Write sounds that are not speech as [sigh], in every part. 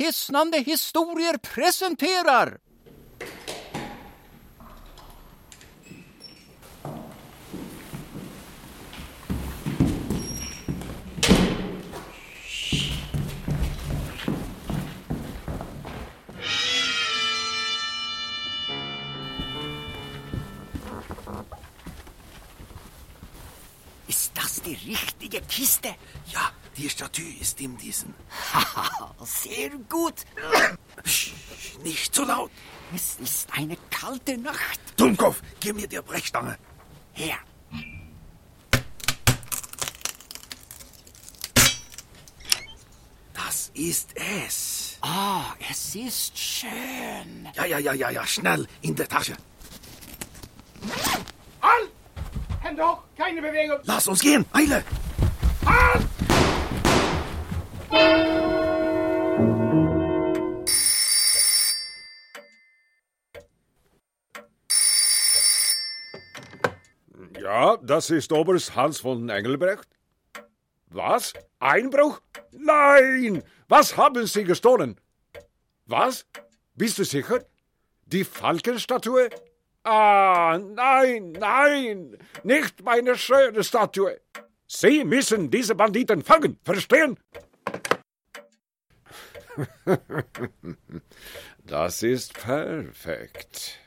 Hisnande historier presenterar. Kiste? Ja, die Statue ist in diesen. Haha, [laughs] sehr gut. Psch, nicht so laut. Es ist eine kalte Nacht. Dummkopf, gib mir die Brechstange. Her. Das ist es. Ah, es ist schön. Ja, ja, ja, ja, ja, schnell in der Tasche. Halt! Hände hoch, keine Bewegung. Lass uns gehen, Eile! Ja, das ist Oberst Hans von Engelbrecht. Was? Einbruch? Nein! Was haben Sie gestohlen? Was? Bist du sicher? Die Falkenstatue? Ah, nein, nein! Nicht meine schöne Statue! Sie müssen diese Banditen fangen, verstehen? Das ist perfekt.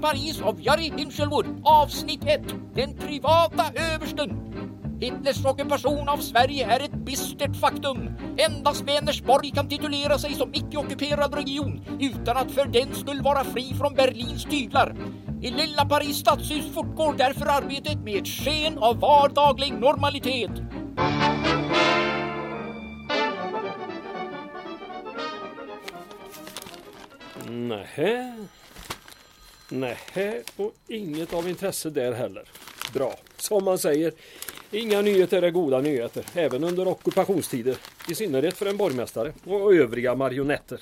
Paris av Jari Hinchelwood, avsnitt 1. Den privata översten. Hitlers ockupation av Sverige är ett bistert faktum. Endast Vänersborg kan titulera sig som icke-ockuperad region utan att för den skulle vara fri från Berlins tyglar. I Lilla Paris stadshus fortgår därför arbetet med ett sken av vardaglig normalitet. Nähä. Nähä, och inget av intresse där heller. Bra. Som man säger, inga nyheter är goda nyheter, även under ockupationstider. I synnerhet för en borgmästare och övriga marionetter.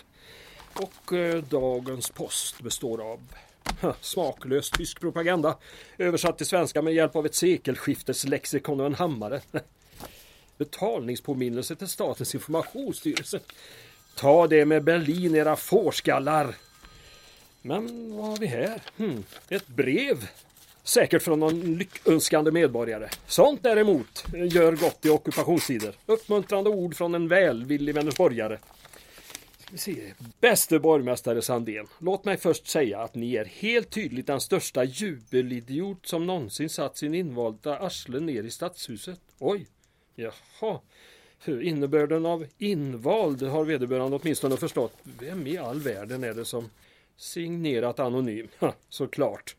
Och eh, dagens post består av ha, smaklös tysk propaganda översatt till svenska med hjälp av ett sekelskifteslexikon och en hammare. [laughs] Betalningspåminnelse till Statens informationsstyrelse. Ta det med Berlin, era fårskallar! Men vad har vi här? Hmm, ett brev. Säkert från någon lyckönskande medborgare. Sånt däremot gör gott i ockupationstider. Uppmuntrande ord från en välvillig Vänersborgare. Bäste borgmästare Sandén. Låt mig först säga att ni är helt tydligt den största jubelidiot som någonsin satt sin invalda arsle ner i stadshuset. Oj, jaha. Innebörden av invald har vederbörande åtminstone förstått. Vem i all världen är det som signerat anonym? Ha, [laughs] såklart.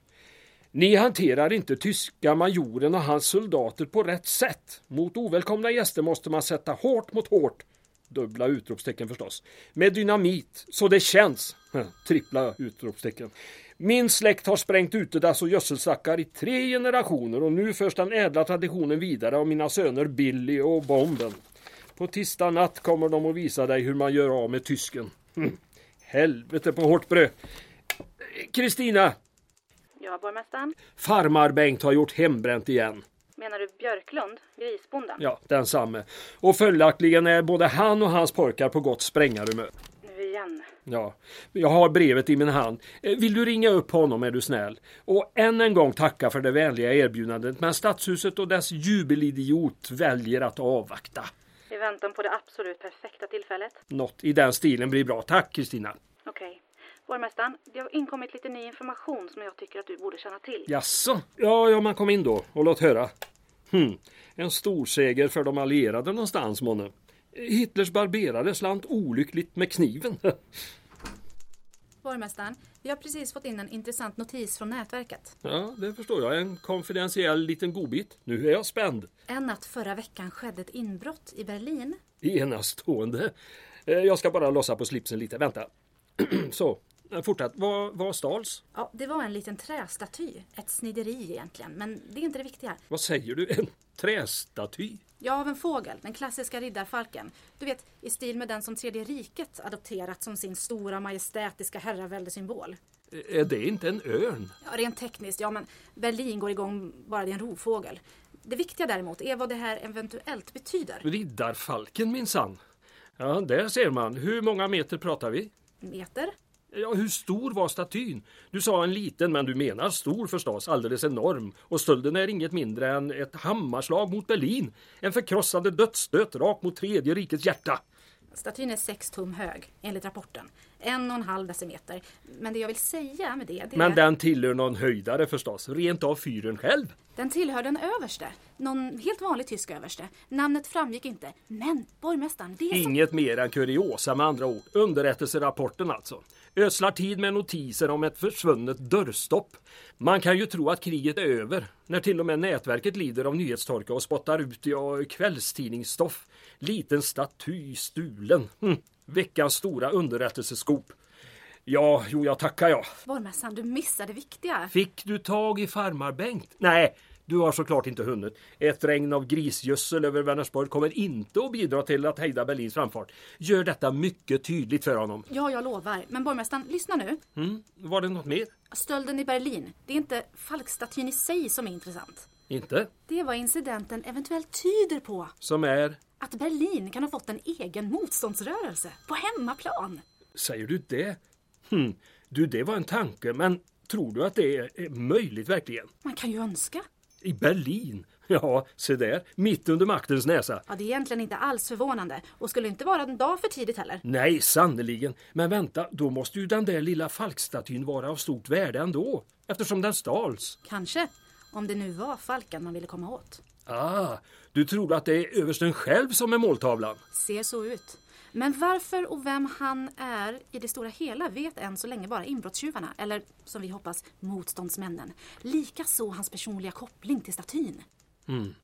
Ni hanterar inte tyska majoren och hans soldater på rätt sätt. Mot ovälkomna gäster måste man sätta hårt mot hårt. Dubbla utropstecken förstås. Med dynamit, så det känns. [laughs] Trippla utropstecken. Min släkt har sprängt utedass och gödselstackar i tre generationer och nu förs den ädla traditionen vidare av mina söner Billy och Bomben. På tisdag natt kommer de att visa dig hur man gör av med tysken. Mm. Helvete på hårt bröd. Kristina! Ja, borgmästaren. Farmar-Bengt har gjort hembränt igen. Menar du Björklund, grisbonden? Ja, densamme. Och följaktligen är både han och hans pojkar på gott sprängarhumör. Nu igen. Ja, jag har brevet i min hand. Eh, Vill du ringa upp honom är du snäll? Och än en gång tacka för det vänliga erbjudandet, men Stadshuset och dess jubelidiot väljer att avvakta. I väntan på det absolut perfekta tillfället. Något i den stilen blir bra. Tack Kristina. Okej. Borgmästaren, det har inkommit lite ny information som jag tycker att du borde känna till. Jaså? Ja, ja, man kom in då och låt höra. Hm, en stor seger för de allierade någonstans månne. Hitlers barberare slant olyckligt med kniven. [laughs] Borgmästaren, vi har precis fått in en intressant notis från nätverket. Ja, det förstår jag. En konfidentiell liten godbit. Nu är jag spänd. En natt förra veckan skedde ett inbrott i Berlin. Enastående. Eh, Jag ska bara lossa på slipsen lite. Vänta. [clears throat] Så. Eh, Fortsätt. Vad, vad stals? Ja, det var en liten trästaty. Ett snideri egentligen, men det är inte det viktiga. Vad säger du? En trästaty? Ja, av en fågel, den klassiska riddarfalken. Du vet, i stil med den som Tredje riket adopterat som sin stora majestätiska herraväldesymbol. Är det inte en örn? Ja, rent tekniskt, ja men Berlin går igång bara det är en rovfågel. Det viktiga däremot är vad det här eventuellt betyder. Riddarfalken minsann. Ja, där ser man. Hur många meter pratar vi? Meter? Ja, hur stor var statyn? Du sa en liten, men du menar stor förstås, alldeles enorm. Och stölden är inget mindre än ett hammarslag mot Berlin. En förkrossande dödsstöt rakt mot tredje rikets hjärta. Statyn är sex tum hög, enligt rapporten. En och en halv decimeter. Men det jag vill säga med det, det. Men den tillhör någon höjdare förstås, rent av fyren själv. Den tillhör den överste. Någon helt vanlig tysk överste. Namnet framgick inte. Men borgmästaren, det som... Inget mer än kuriosa med andra ord. Underrättelserapporten alltså. Ödslar tid med notiser om ett försvunnet dörrstopp. Man kan ju tro att kriget är över när till och med nätverket lider av nyhetstorka och spottar ut ja, kvällstidningsstoff. Liten staty stulen. Hm. Veckans stora underrättelseskop. Ja, jo, jag tackar jag. Borgmästaren, du missade det viktiga. Fick du tag i farmar Bengt? Nej, du har såklart inte hunnit. Ett regn av grisgödsel över Vänersborg kommer inte att bidra till att hejda Berlins framfart. Gör detta mycket tydligt för honom. Ja, jag lovar. Men borgmästaren, lyssna nu. Mm. Var det något mer? Stölden i Berlin. Det är inte falkstatyn i sig som är intressant. Inte? Det är vad incidenten eventuellt tyder på. Som är? Att Berlin kan ha fått en egen motståndsrörelse på hemmaplan. Säger du det? Hm. Du, det var en tanke, men tror du att det är möjligt verkligen? Man kan ju önska. I Berlin? Ja, se där. Mitt under maktens näsa. Ja, det är egentligen inte alls förvånande och skulle inte vara en dag för tidigt heller. Nej, sannerligen. Men vänta, då måste ju den där lilla falkstatyn vara av stort värde ändå. Eftersom den stals. Kanske. Om det nu var falken man ville komma åt. Ah, du tror att det är översten själv som är måltavlan? Ser så ut. Men varför och vem han är i det stora hela vet än så länge bara inbrottstjuvarna, eller som vi hoppas motståndsmännen. Likaså hans personliga koppling till statyn. Mm.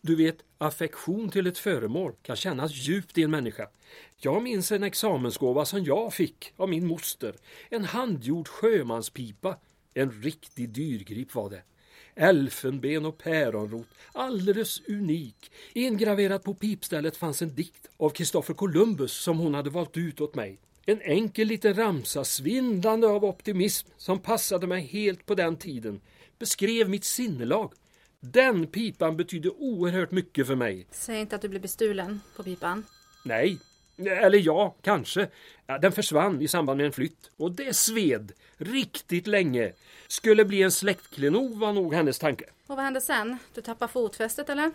Du vet, affektion till ett föremål kan kännas djupt i en människa. Jag minns en examensgåva som jag fick av min moster. En handgjord sjömanspipa. En riktig dyrgrip var det. Elfenben och päronrot, alldeles unik. Ingraverat på pipstället fanns en dikt av Kristoffer Columbus som hon hade valt ut åt mig. En enkel liten ramsa, svindlande av optimism, som passade mig helt på den tiden. Beskrev mitt sinnelag. Den pipan betydde oerhört mycket för mig. Säg inte att du blev bestulen på pipan. Nej, eller ja, kanske. Den försvann i samband med en flytt. Och det sved riktigt länge. Skulle bli en släktklenod var nog hennes tanke. Och vad hände sen? Du tappade fotfästet eller?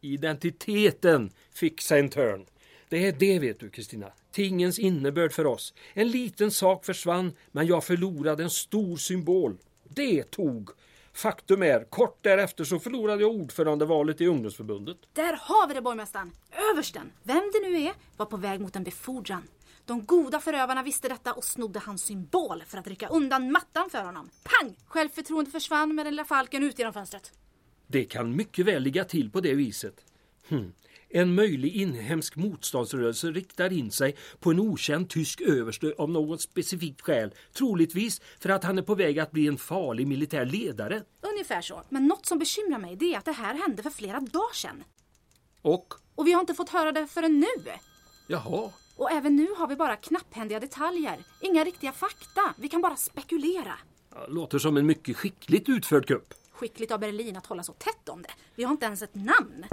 Identiteten fick sig en törn. Det är det vet du Kristina. Tingens innebörd för oss. En liten sak försvann men jag förlorade en stor symbol. Det tog. Faktum är, kort därefter så förlorade jag ordförandevalet i ungdomsförbundet. Där har vi det borgmästaren! Översten, vem det nu är, var på väg mot en befordran. De goda förövarna visste detta och snodde hans symbol för att rycka undan mattan för honom. Pang! Självförtroendet försvann med den lilla falken ut genom fönstret. Det kan mycket väl ligga till på det viset. Hm. En möjlig inhemsk motståndsrörelse riktar in sig på en okänd tysk överste av något specifikt skäl. Troligtvis för att han är på väg att bli en farlig militär ledare. Ungefär så. Men något som bekymrar mig det är att det här hände för flera dagar sedan. Och? Och vi har inte fått höra det förrän nu. Jaha. Och även nu har vi bara knapphändiga detaljer. Inga riktiga fakta. Vi kan bara spekulera. Ja, Låter som en mycket skickligt utförd kupp. Skickligt av Berlin att hålla så tätt om det. Vi har inte ens ett namn.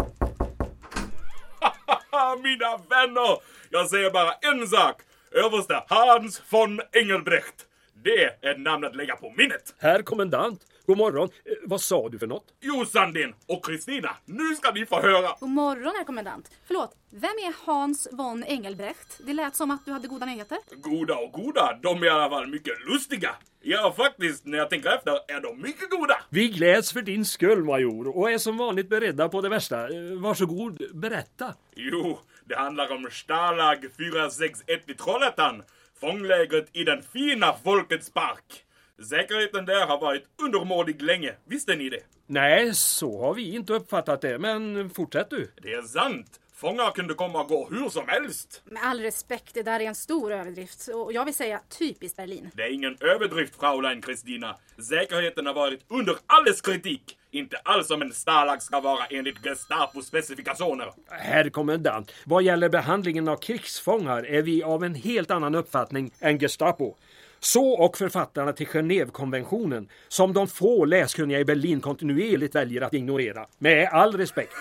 Mina vänner! Jag säger bara en sak. Överste Hans von Engelbrecht. Det är namnet att lägga på minnet. Herr kommendant, god morgon. Eh, vad sa du för något? Jo, Sandin och Kristina, nu ska ni få höra. God morgon, herr kommendant. Förlåt, vem är Hans von Engelbrecht? Det lät som att du hade goda nyheter. Goda och goda, de är i alla fall mycket lustiga. Ja, faktiskt, när jag tänker efter är de mycket goda. Vi gläds för din skull, major, och är som vanligt beredda på det värsta. Eh, Varsågod, berätta. Jo, det handlar om Stalag 461 i Trollhättan. Fånglägret i den fina Folkets park. Säkerheten där har varit undermålig länge, visste ni det? Nej, så har vi inte uppfattat det, men fortsätt du. Det är sant. Fångar kunde komma och gå hur som helst. Med all respekt, det där är en stor överdrift. Och jag vill säga typiskt Berlin. Det är ingen överdrift, Fraulein Kristina. Säkerheten har varit under alles kritik. Inte alls som en Stalag ska vara enligt Gestapos specifikationer. Herr kommendant, vad gäller behandlingen av krigsfångar är vi av en helt annan uppfattning än Gestapo. Så och författarna till Genèvekonventionen, som de få läskunniga i Berlin kontinuerligt väljer att ignorera. Med all respekt.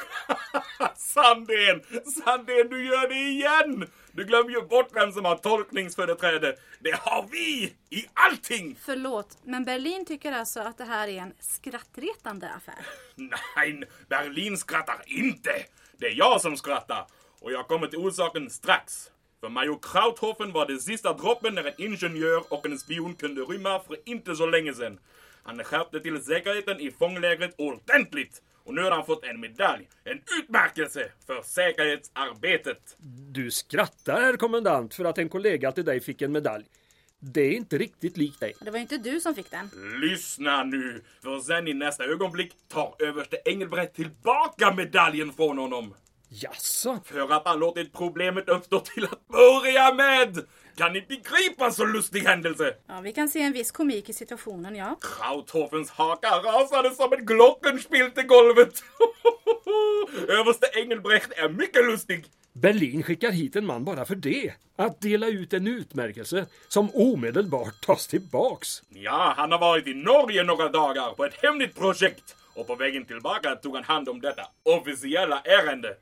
[laughs] Sandén! Sandén, du gör det igen! Du glömmer ju bort vem som har tolkningsföreträde. Det har vi! I allting! Förlåt, men Berlin tycker alltså att det här är en skrattretande affär. [laughs] Nej, Berlin skrattar inte. Det är jag som skrattar. Och jag kommer till orsaken strax. För major Krauthofen var det sista droppen när en ingenjör och en spion kunde rymma för inte så länge sedan. Han skärpte till säkerheten i fånglägret ordentligt. Och nu har han fått en medalj, en utmärkelse för säkerhetsarbetet. Du skrattar, herr kommendant, för att en kollega till dig fick en medalj. Det är inte riktigt likt dig. Det var inte du som fick den. Lyssna nu, för sen i nästa ögonblick tar överste Engelbrekt tillbaka medaljen från honom. Jaså? För att han låtit problemet uppstå till att börja med! Kan ni begripa så lustig händelse? Ja, vi kan se en viss komik i situationen, ja. Krauthofens haka rasade som ett glockenspiel till golvet. [laughs] Överste Engelbrekt är mycket lustig. Berlin skickar hit en man bara för det. Att dela ut en utmärkelse som omedelbart tas tillbaks. Ja, han har varit i Norge några dagar på ett hemligt projekt. Och på vägen tillbaka tog han hand om detta officiella ärende.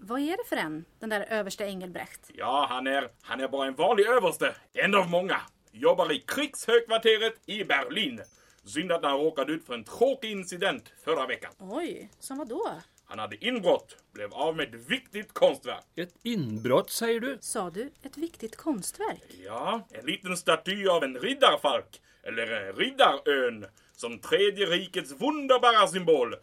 Vad är det för en, den där överste Engelbrekt? Ja, han är, han är bara en vanlig överste. En av många. Jobbar i krigshögkvarteret i Berlin. Synd att han råkade ut för en tråkig incident förra veckan. Oj, som vad då? Han hade inbrott, blev av med ett viktigt konstverk. Ett inbrott, säger du? Sa du ett viktigt konstverk? Ja, en liten staty av en riddarfalk, eller riddarön, som tredje rikets wunderbara symbol.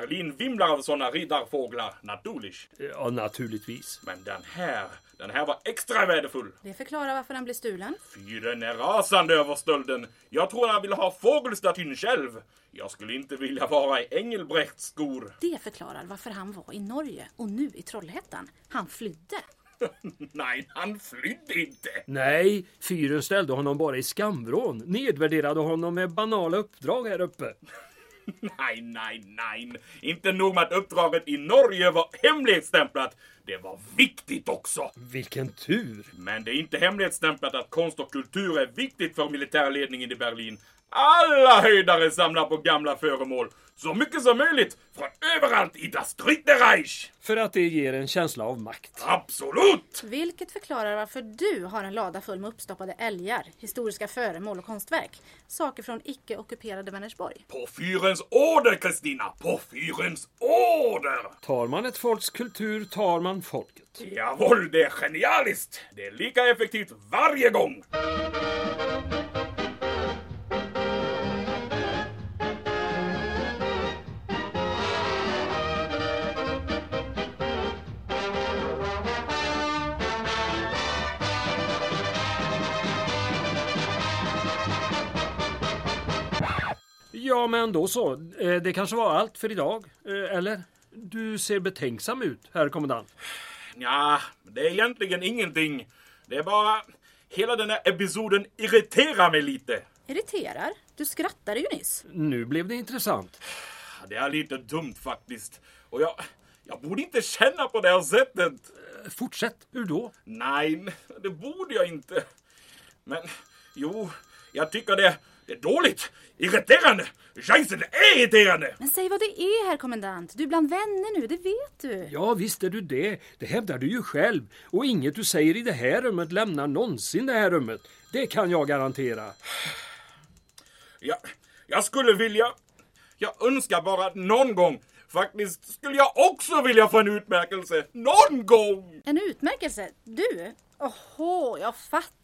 Berlin vimlar av såna riddarfåglar, naturligt. Ja, naturligtvis. Men den här, den här var extra värdefull. Det förklarar varför den blev stulen. Fy, den är rasande över stölden. Jag tror han ville ha fågelstatyn själv. Jag skulle inte vilja vara i Engelbrekts skor. Det förklarar varför han var i Norge och nu i Trollhättan. Han flydde. [laughs] Nej, han flydde inte. Nej, fyren ställde honom bara i skamvrån. Nedvärderade honom med banala uppdrag här uppe. Nej, nej, nej. Inte nog med att uppdraget i Norge var hemlighetsstämplat. Det var viktigt också. Vilken tur! Men det är inte hemlighetsstämplat att konst och kultur är viktigt för militärledningen i Berlin. Alla höjdare samlar på gamla föremål. Så mycket som möjligt från överallt i das Dritte Reich. För att det ger en känsla av makt. Absolut! Vilket förklarar varför du har en lada full med uppstoppade älgar, historiska föremål och konstverk. Saker från icke-ockuperade Vänersborg. På fyrens order, Kristina! På fyrens order! Tar man ett folks kultur tar man folket. Jawohl, det är genialiskt! Det är lika effektivt varje gång! Ja, men då så. Eh, Det kanske var allt för idag. Eh, Eller? Du ser betänksam ut, herr kommendant. Ja, det är egentligen ingenting. Det är bara... Hela den här episoden irriterar mig lite. Irriterar? Du skrattade ju nyss. Nu blev det intressant. Det är lite dumt faktiskt. Och jag... Jag borde inte känna på det här sättet. Fortsätt. Hur då? Nej, det borde jag inte. Men, jo, jag tycker det, det är dåligt. Irriterande. Det är irriterande. Men säg vad det är, herr kommendant. Du är bland vänner nu, det vet du. Ja, visst är du det. Det hävdar du ju själv. Och inget du säger i det här rummet lämnar någonsin det här rummet. Det kan jag garantera. Jag, jag skulle vilja... Jag önskar bara att någon gång Faktiskt skulle jag också vilja få en utmärkelse. Någon gång! En utmärkelse? Du? Åhå, jag fattar.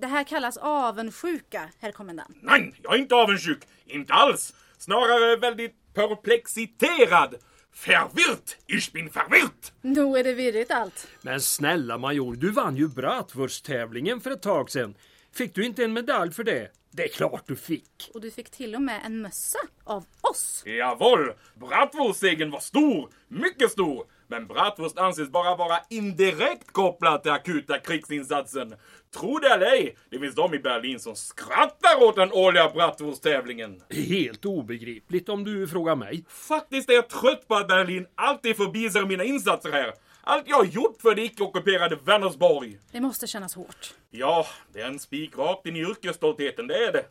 Det här kallas avundsjuka, herr kommendant. Nej, jag är inte avundsjuk. Inte alls. Snarare väldigt perplexiterad. Förvirrt. Ich bin verwirrt. Nog är det virrigt allt. Men snälla major, du vann ju bratwursttävlingen för ett tag sedan. Fick du inte en medalj för det? Det är klart du fick. Och du fick till och med en mössa av oss. Jawohl, bratwurstsegern var stor. Mycket stor. Men bratwurst anses bara vara indirekt kopplad till akuta krigsinsatsen. Tro det eller ej, det finns de i Berlin som skrattar åt den årliga bratwursttävlingen. Helt obegripligt om du frågar mig. Faktiskt är jag trött på att Berlin alltid förbiser mina insatser här. Allt jag har gjort för det icke-ockuperade Vänersborg. Det måste kännas hårt. Ja, det är en spik rakt in i yrkesstoltheten, det är det.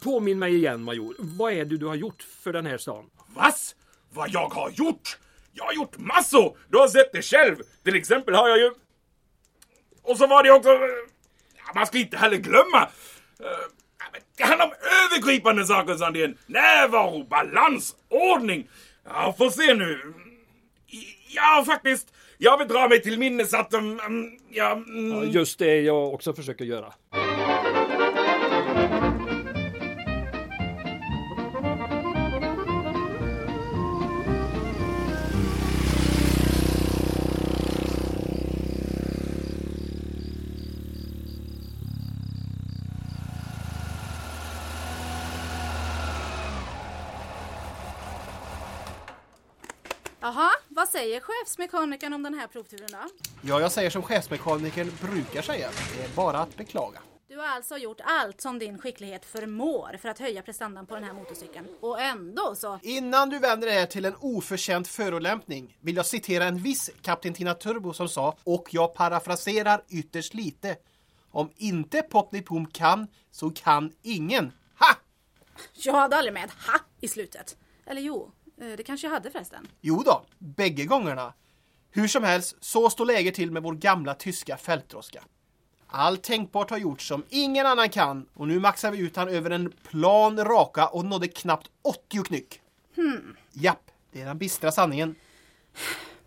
Påminn mig igen, Major. Vad är det du har gjort för den här stan? Vas? Vad jag har gjort? Jag har gjort massor! Du har sett det själv. Till exempel har jag ju... Och så var det också... Ja, man ska inte heller glömma... ja, men Det handlar om övergripande saker, Sandén. Närvaro, balans, ordning. Ja, får se nu. Ja, faktiskt. Jag vill dra mig till minnes att... Um, ja, mm, Ja, just det jag också försöker göra. Jaha, vad säger chefsmekanikern om den här provturen då? Ja, jag säger som chefsmekanikern brukar säga. Det är bara att beklaga. Du har alltså gjort allt som din skicklighet förmår för att höja prestandan på den här motorcykeln. Och ändå så... Innan du vänder det här till en oförtjänt förolämpning vill jag citera en viss kapten Tina Turbo som sa, och jag parafraserar ytterst lite. Om inte Popnipom kan, så kan ingen. Ha! Jag hade aldrig med ett ha i slutet. Eller jo, det kanske jag hade förresten. Jo då, bägge gångerna. Hur som helst, så står läget till med vår gamla tyska fältdroska. Allt tänkbart har gjorts som ingen annan kan och nu maxar vi ut han över en plan raka och nådde knappt 80 knyck. Hmm. Japp, det är den bistra sanningen.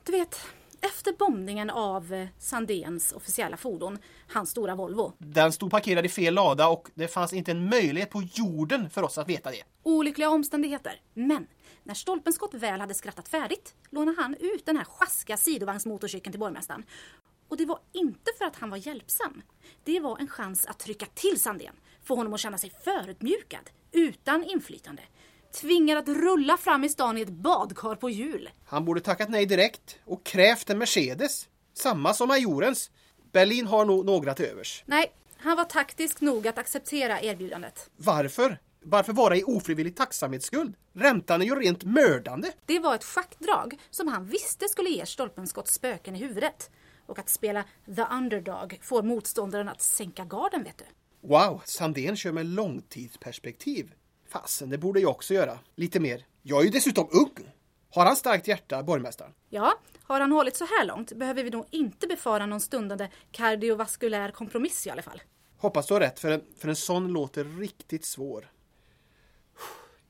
Du vet, efter bombningen av eh, Sandéns officiella fordon, hans stora Volvo. Den stod parkerad i fel lada och det fanns inte en möjlighet på jorden för oss att veta det. Olyckliga omständigheter. Men när Stolpenskott väl hade skrattat färdigt lånade han ut den här sjaskiga sidovagnsmotorcykeln till borgmästaren. Och det var inte för att han var hjälpsam. Det var en chans att trycka till Sandén, få honom att känna sig förödmjukad, utan inflytande. Tvingad att rulla fram i stan i ett badkar på hjul. Han borde tackat nej direkt och krävt en Mercedes. Samma som majorens. Berlin har nog några till övers. Nej, han var taktisk nog att acceptera erbjudandet. Varför? Varför vara i ofrivillig tacksamhetsskuld? Räntan är ju rent mördande. Det var ett schackdrag som han visste skulle ge Stolpenskott spöken i huvudet. Och att spela the underdog får motståndaren att sänka garden, vet du. Wow, Sandén kör med långtidsperspektiv. Fasen, det borde jag också göra. Lite mer. Jag är ju dessutom ung. Har han starkt hjärta, borgmästaren? Ja, har han hållit så här långt behöver vi nog inte befara någon stundande kardiovaskulär kompromiss i alla fall. Hoppas du har rätt, för en, för en sån låter riktigt svår.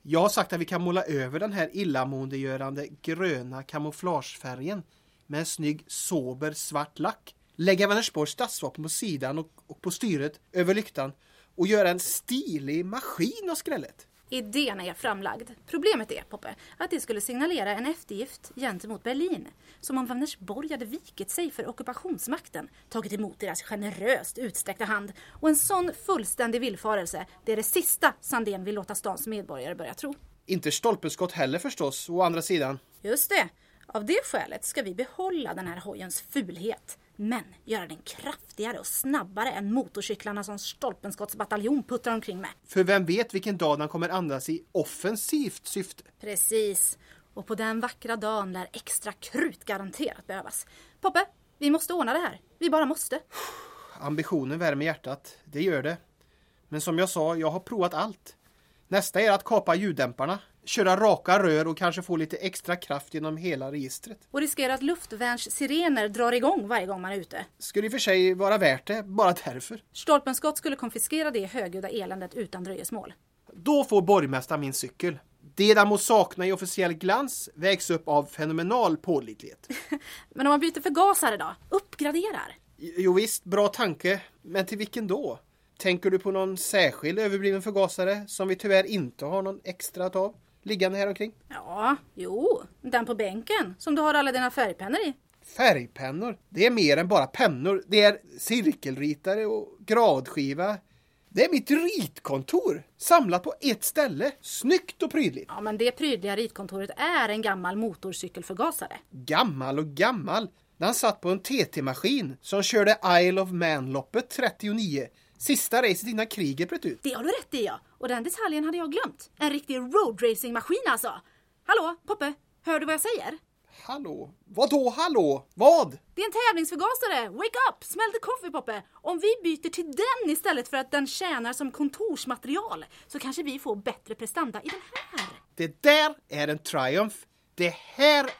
Jag har sagt att vi kan måla över den här illamåendegörande gröna kamouflagefärgen med en snygg sober svart lack. Lägga Vänersborgs stadsvapen på sidan och, och på styret över lyktan och göra en stilig maskin av skrället. Idén är framlagd. Problemet är, Poppe, att det skulle signalera en eftergift gentemot Berlin. Som om Vänersborg hade vikit sig för ockupationsmakten, tagit emot deras generöst utsträckta hand. Och en sån fullständig villfarelse, det är det sista Sandén vill låta stans medborgare börja tro. Inte stolpeskott heller förstås, å andra sidan. Just det. Av det skälet ska vi behålla den här hojens fulhet. Men göra den kraftigare och snabbare än motorcyklarna som Stolpenskotts bataljon puttrar omkring med. För vem vet vilken dag den kommer andas i offensivt syfte. Precis. Och på den vackra dagen lär extra krut garanterat behövas. Poppe, vi måste ordna det här. Vi bara måste. Ambitionen värmer hjärtat, det gör det. Men som jag sa, jag har provat allt. Nästa är att kapa ljuddämparna, köra raka rör och kanske få lite extra kraft genom hela registret. Och riskera att luftvärnssirener drar igång varje gång man är ute. Skulle i och för sig vara värt det, bara därför. Stolpenskott skulle konfiskera det högljudda eländet utan dröjsmål. Då får borgmästaren min cykel. Det den må sakna i officiell glans vägs upp av fenomenal pålitlighet. [laughs] Men om man byter förgasare då? Uppgraderar? Jo visst, bra tanke. Men till vilken då? Tänker du på någon särskild överbliven förgasare som vi tyvärr inte har någon extra att av? Liggande här omkring? Ja, jo. Den på bänken som du har alla dina färgpennor i. Färgpennor? Det är mer än bara pennor. Det är cirkelritare och gradskiva. Det är mitt ritkontor, samlat på ett ställe. Snyggt och prydligt. Ja, men det prydliga ritkontoret är en gammal motorcykelförgasare. Gammal och gammal. Den satt på en TT-maskin som körde Isle of Man-loppet 39. Sista racet innan kriget bröt ut. Det har du rätt i ja. Och den detaljen hade jag glömt. En riktig roadracingmaskin alltså. Hallå, Poppe? Hör du vad jag säger? Hallå? Vadå hallå? Vad? Det är en tävlingsförgasare! Wake up! Smell the coffee Poppe! Om vi byter till den istället för att den tjänar som kontorsmaterial så kanske vi får bättre prestanda i den här. Det där är en Triumph. Det här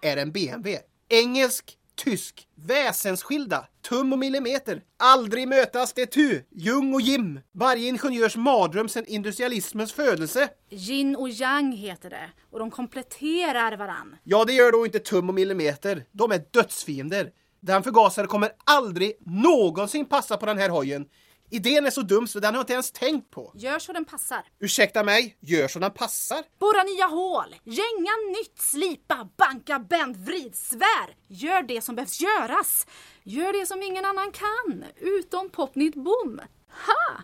är en BMW. Engelsk, tysk, väsensskilda, tum och millimeter. Aldrig mötas det tu. Jung och Jim. Varje ingenjörs mardröm sedan industrialismens födelse. Yin och yang heter det och de kompletterar varann. Ja, det gör då inte tum och millimeter. De är dödsfiender. Den förgasare kommer aldrig någonsin passa på den här hojen. Idén är så dum så den har jag inte ens tänkt på. Gör så den passar. Ursäkta mig, gör så den passar. Borra nya hål, gänga nytt, slipa, banka, bänd, vrid, svär. Gör det som behövs göras. Gör det som ingen annan kan, utom Popnit Boom. Ha!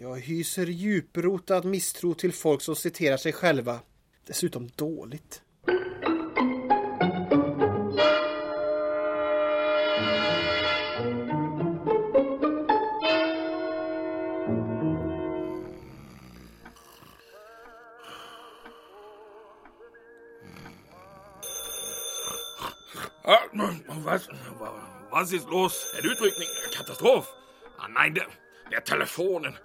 Jag hyser djuprotad misstro till folk som citerar sig själva. Dessutom dåligt. Was, was ist los? Är det utryckning? Katastrof? Ah, nein, det är telefonen.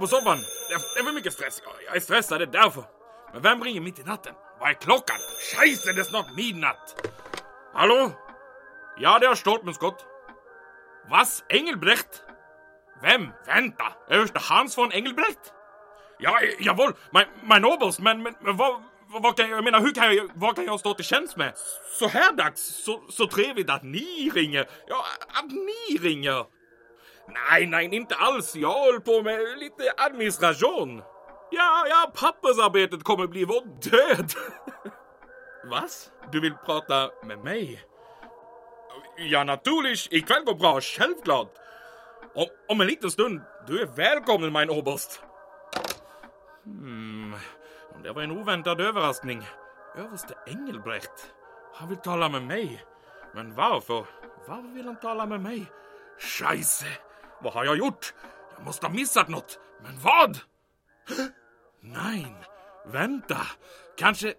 På soffan. Det, det är för mycket stress. Jag, jag är stressad, det är därför. Men vem ringer mitt i natten? Vad är klockan? Scheisse, det är snart midnatt. Hallå? Ja, det är Stolpenskott. Was? Engelbrecht? Vem? Vänta! Överste Hans von Engelbrecht? Ja, jawohl, mein, mein Oberst, men, men, men vad, vad, kan jag, jag menar, hur kan jag, vad kan jag stå till tjänst med? Så här dags, så, så trevligt att ni ringer. Ja, att ni ringer. Nej, nej, inte alls. Jag håller på med lite administration. Ja, ja, pappersarbetet kommer bli vår död. [laughs] Vad? Du vill prata med mig? Ja, naturligt. Ikväll går bra, självklart. Om, om en liten stund, du är välkommen, mein Oberst. Hmm, det var en oväntad överraskning. Överste Engelbrekt. Han vill tala med mig. Men varför? Varför vill han tala med mig? Scheisse! Vad har jag gjort? Jag måste ha missat något. Men vad? Nej, vänta. Kanske...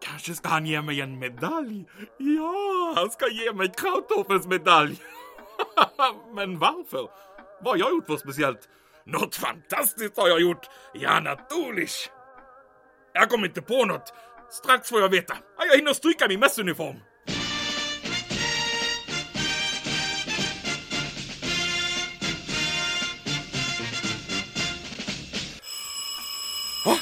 Kanske ska han ge mig en medalj? Ja, han ska ge mig Krauthoffens medalj. [laughs] Men varför? Vad har jag gjort för speciellt? Något fantastiskt har jag gjort. Ja, naturligt. Jag kommer inte på något. Strax får jag veta. Jag hinner stryka min mässuniform. Ah,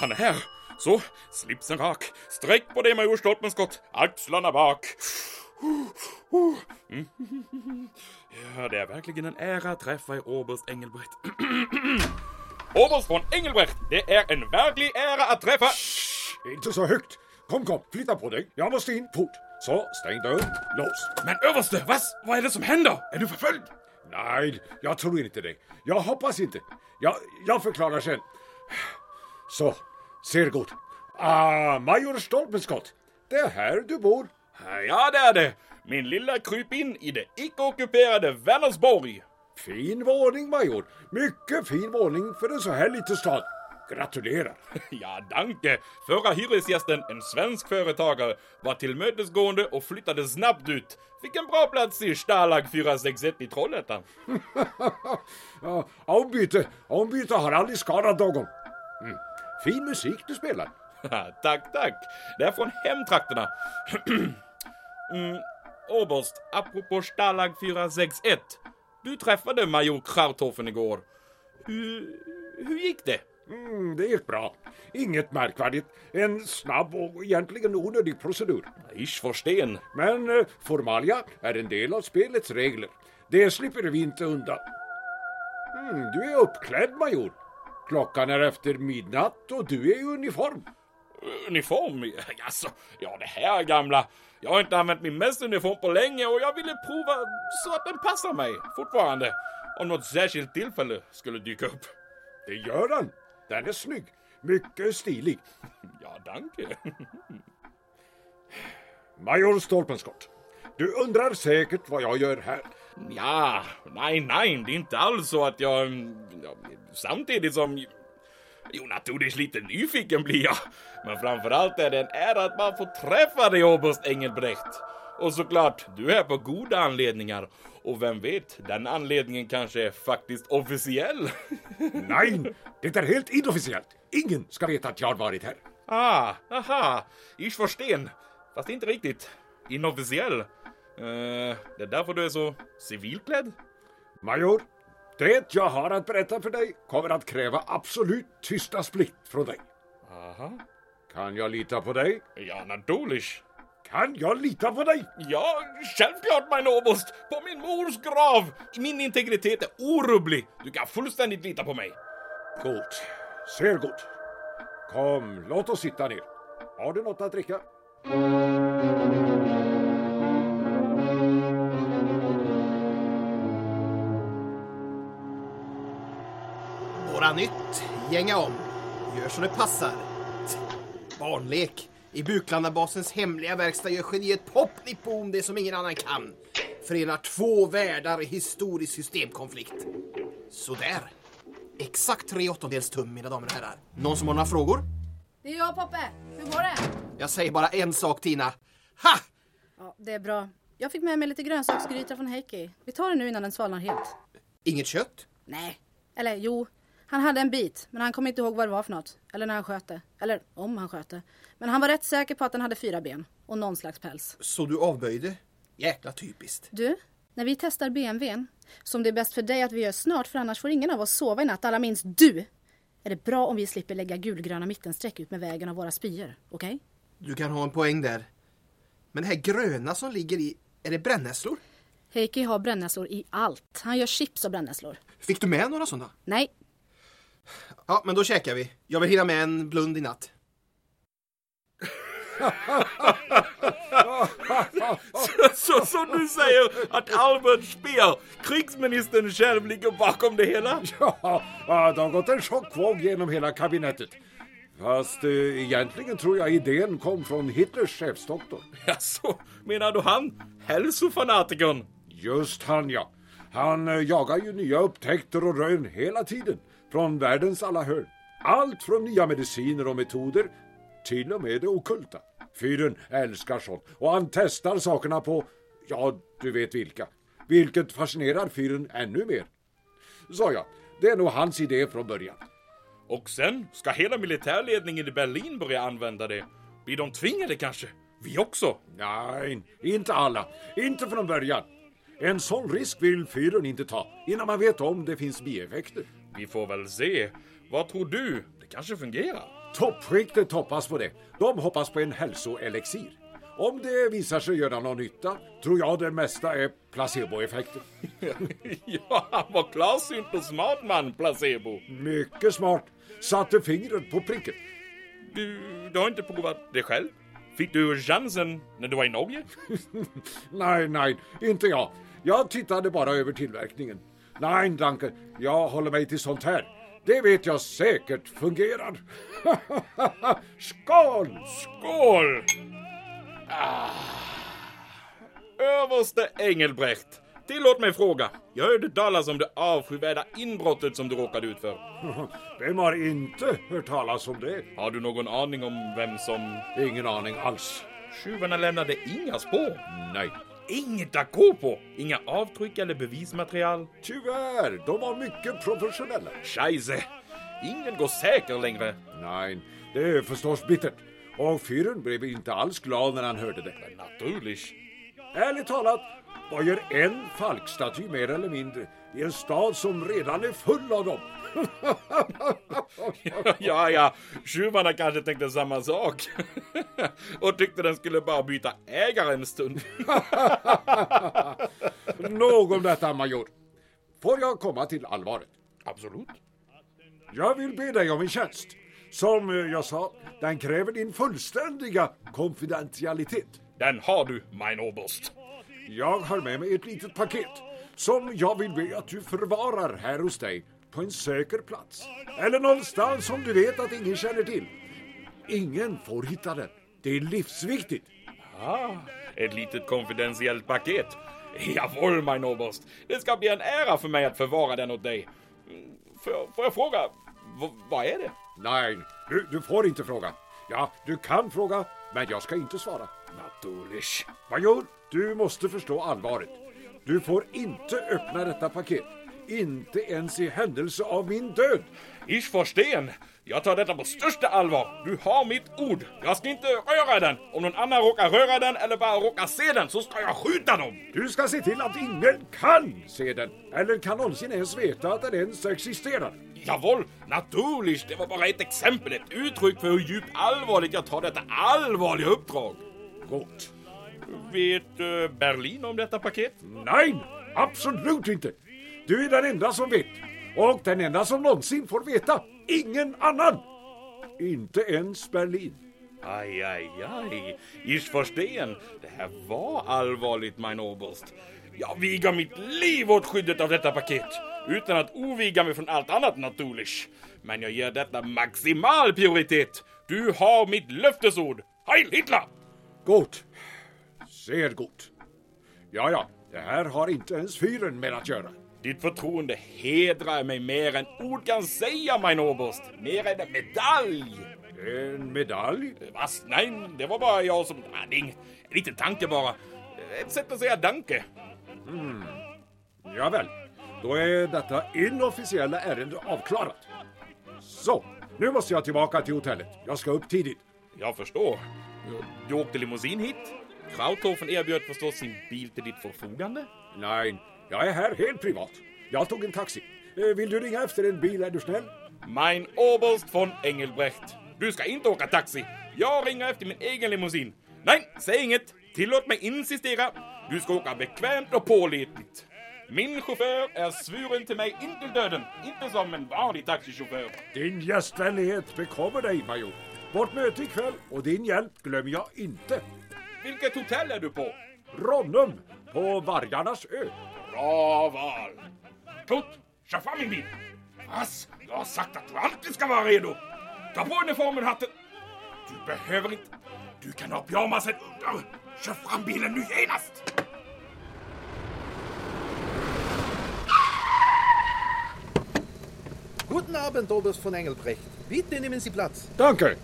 han är här. Så, slipsen rak. Sträck på dig, major Stolpenskott. Axlarna bak. Mm. Ja, det är verkligen en ära att träffa er, oberst Engelbrekt. [clears throat] oberst von Engelbrekt, det är en verklig ära att träffa... Inte så högt. Kom, kom, flytta på dig. Jag måste in fort. Så, stäng dörren. Lås. Men överste, vad, vad är det som händer? Är du förföljd? Nej, jag tror inte det. Jag hoppas inte. Jag, jag förklarar sen. Så, ser god. Ah, Major Stolpenskott. Det är här du bor. Ja, det är det. Min lilla kryp in i det icke-ockuperade Vänersborg. Fin våning, Major. Mycket fin våning för en så här liten stad. Gratulerar. [laughs] Ja, danke. Förra hyresgästen, en svensk företagare, var tillmötesgående och flyttade snabbt ut. Fick en bra plats i Stalag 461 i Trollhättan. [laughs] ja, ombyte, ombyte har aldrig skadat någon. Mm. Fin musik du spelar. [laughs] tack, tack. Det är från hemtrakterna. [clears throat] mm, Oberst, apropå Stalag 461. Du träffade major Krauthofen igår. Hur, hur gick det? Mm, det gick bra. Inget märkvärdigt. En snabb och egentligen onödig procedur. Ich verstehen. Men eh, formalia är en del av spelets regler. Det slipper vi inte undan. Mm, du är uppklädd, major. Klockan är efter midnatt och du är i uniform. Uniform? Alltså, ja det här gamla. Jag har inte använt min mästuniform på länge och jag ville prova så att den passar mig fortfarande. om något särskilt tillfälle skulle dyka upp. Det gör den. Den är snygg. Mycket stilig. Ja, danke. [laughs] Major Stolpenskott. Du undrar säkert vad jag gör här. Ja, nej, nej, det är inte alls så att jag... Ja, samtidigt som... Jo, naturligtvis lite nyfiken blir jag. Men framförallt är det en ära att man får träffa dig, oberst Engelbrekt. Och såklart, du är på goda anledningar. Och vem vet, den anledningen kanske är faktiskt officiell. [laughs] Nej, det är helt inofficiellt. Ingen ska veta att jag har varit här. Ah, aha, ich verstehen. Fast inte riktigt. Inofficiell. Eh, det är därför du är så civilklädd? Major, det jag har att berätta för dig kommer att kräva absolut tystnadsplikt från dig. Aha. Kan jag lita på dig? Ja, naturligt. Kan jag lita på dig? Ja, självklart mein oberst. På min mors grav. Min integritet är orubblig. Du kan fullständigt lita på mig. Gott. Ser gott. Kom, låt oss sitta ner. Har du något att dricka? Våra nytt. Gänga om. Gör som det passar. Barnlek. I Buklandabasens hemliga verkstad gör geniet Pop Nippon det som ingen annan kan. Förenar två världar i historisk systemkonflikt. Sådär. Exakt tre åttondels tum, mina damer och herrar. Någon som har några frågor? Det är jag Poppe. Hur går det? Jag säger bara en sak, Tina. Ha! Ja, det är bra. Jag fick med mig lite grönsaksgryta från Heikki. Vi tar det nu innan den svalnar helt. Inget kött? Nej. Eller jo, han hade en bit, men han kom inte ihåg vad det var för något. Eller när han sköt det. Eller om han sköt det. Men han var rätt säker på att den hade fyra ben. Och någon slags päls. Så du avböjde? Jäkla typiskt. Du, när vi testar BMWn, som det är bäst för dig att vi gör snart för annars får ingen av oss sova i natt, alla minst du, är det bra om vi slipper lägga gulgröna mittenstreck ut med vägen av våra spyor. Okej? Du kan ha en poäng där. Men det här gröna som ligger i, är det brännässlor? Heikki har brännässlor i allt. Han gör chips av brännässlor. Fick du med några sådana? Nej, Ja, men då käkar vi. Jag vill hinna med en blund i natt. [laughs] Så som du säger att Albert Speer, krigsministern själv, ligger bakom det hela? [laughs] Ja, ja, det har gått en chockvåg genom hela kabinettet. Fast eh, egentligen tror jag idén kom från Hitlers chefsdoktor. [laughs] Jaså, menar du han? Hälsofanatikern? Just han ja. Han eh, jagar ju nya upptäckter och rön hela tiden. Från världens alla hörn. Allt från nya mediciner och metoder till och med det okulta. Fyren älskar sånt och han testar sakerna på, ja, du vet vilka. Vilket fascinerar fyren ännu mer. Så ja, det är nog hans idé från början. Och sen ska hela militärledningen i Berlin börja använda det. Blir de tvingade kanske? Vi också? Nej, inte alla. Inte från början. En sån risk vill fyren inte ta innan man vet om det finns bieffekter. Vi får väl se. Vad tror du? Det kanske fungerar? Toppskiktet hoppas på det. De hoppas på en hälsoelixir. Om det visar sig göra någon nytta tror jag det mesta är placeboeffekter. [laughs] ja, han var klarsynt och smart man, placebo. Mycket smart. Satte fingret på pricken. Du, du har inte provat det själv? Fick du chansen när du var i Norge? [laughs] nej, nej, inte jag. Jag tittade bara över tillverkningen. Nej, Danke, jag håller mig till sånt här. Det vet jag säkert fungerar. [laughs] Skål! Skål! Ah. Överste Engelbrekt, tillåt mig fråga. Jag hörde talas om det avskyvärda inbrottet som du råkade ut för. [laughs] Vem har inte hört talas om det? Har du någon aning om vem som... Ingen aning alls. Tjuvarna lämnade inga spår. Nej. Inget att gå på! Inga avtryck eller bevismaterial. Tyvärr, de var mycket professionella. Scheisse! Ingen går säker längre. Nej, det är förstås bittert. Och fyren blev inte alls glad när han hörde det. Naturligt. Ärligt talat, vad gör en falkstaty mer eller mindre i en stad som redan är full av dem? [laughs] ja, ja, tjuvarna kanske tänkte samma sak. [laughs] Och tyckte den skulle bara byta ägare en stund. [laughs] Nog om detta, major. Får jag komma till allvaret? Absolut. Jag vill be dig om en tjänst. Som eh, jag sa, den kräver din fullständiga konfidentialitet. Den har du, mein Oberst. Jag har med mig ett litet paket som jag vill be att du förvarar här hos dig på en säker plats. Eller någonstans som du vet att ingen känner till. Ingen får hitta den. Det är livsviktigt. Ah, ett litet konfidentiellt paket. [laughs] Jawohl, mein Oberst. Det ska bli en ära för mig att förvara den åt dig. Mm, Får får jag fråga, vad är det? Nej, du, du får inte fråga. Ja, du kan fråga, men jag ska inte svara. Naturligt. Major, du måste förstå allvaret. Du får inte öppna detta paket. Inte ens i händelse av min död. Ich verstehen. Jag tar detta på största allvar. Du har mitt ord. Jag ska inte röra den. Om någon annan råkar röra den eller bara råkar se den så ska jag skjuta dem. Du ska se till att ingen kan se den. Eller kan någonsin ens veta att den ens existerar. Jawohl, naturligt. Det var bara ett exempel, ett uttryck för hur djupt allvarligt jag tar detta allvarliga uppdrag. Gott. Vet eh, Berlin om detta paket? Nej, absolut inte. Du är den enda som vet. Och den enda som någonsin får veta. Ingen annan. Inte ens Berlin. Aj, aj, aj. Ich verstehen. Det här var allvarligt, mein Oberst. Jag vigar mitt liv åt skyddet av detta paket. Utan att oviga mig från allt annat naturligt. Men jag ger detta maximal prioritet. Du har mitt löftesord. Heil Hitler! Gott. Ser gott. Ja, ja, det här har inte ens fyren med att göra. Ditt förtroende hedrar mig mer än ord kan säga, mein Oberst. Mer än en medalj. En medalj? Vad? Nej, det var bara jag som... Ah, det är en liten tanke bara. Ett sätt att säga danke. Mm. Ja väl, då är detta inofficiella ärende avklarat. Så, nu måste jag tillbaka till hotellet. Jag ska upp tidigt. Jag förstår. Du åkte limousin hit? Krauthofen erbjöd förstås sin bil till ditt förfogande? Nej, jag är här helt privat. Jag tog en taxi. Eh, Vill du ringa efter en bil, är du snäll? Mein Oberst von Engelbrecht. Du ska inte åka taxi. Jag ringer efter min egen limousin. Nej, säg inget. Tillåt mig insistera. Du ska åka bekvämt och pålitligt. Min chaufför är svuren till mig intill döden. Inte som en vanlig taxichaufför. Din gästvänlighet bekommer dig, major. Vårt möte ikväll och din hjälp glömmer jag inte. Vilket hotell är du på? Ronnum, på Vargarnas ö. Bra val. Tut, kör fram min bil. Vad? Jag har sagt att du alltid ska vara redo. Ta på uniformen, hatten. Du behöver inte... Du kan ha pyjamasen under. Kör fram bilen nu genast. Guten Abend, Oberst von Engelbrecht. Bitte nehmen Sie Platz. Danke.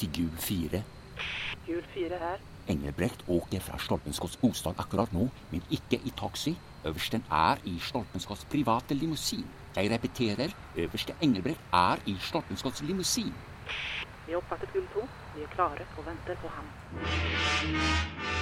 Gud 2 till Gud 4. Gul 4 här. Engelbrekt åker fra Stolpenskotts bostad akkurat nå, men ikke i taxi. Øversten er i Stolpenskotts private limousin. Jeg repeterer, øverste Engelbrekt er i Stolpenskotts limousin. Vi har oppfattet Gul 2. Vi er klare og venter på ham.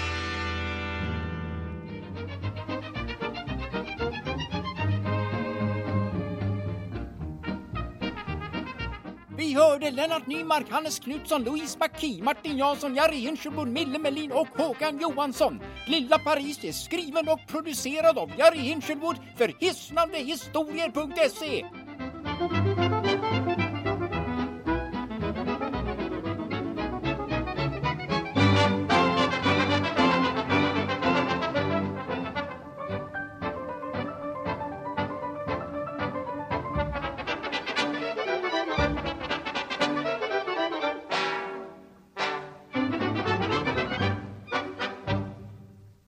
Hörde Lennart Nymark, Hannes Knutsson, Louise Mackie, Martin Jansson, Jari Hinsjöbom, Mille Melin och Håkan Johansson. Lilla Paris är skriven och producerad av Jari Hinsjöwood för hisnandehistorier.se.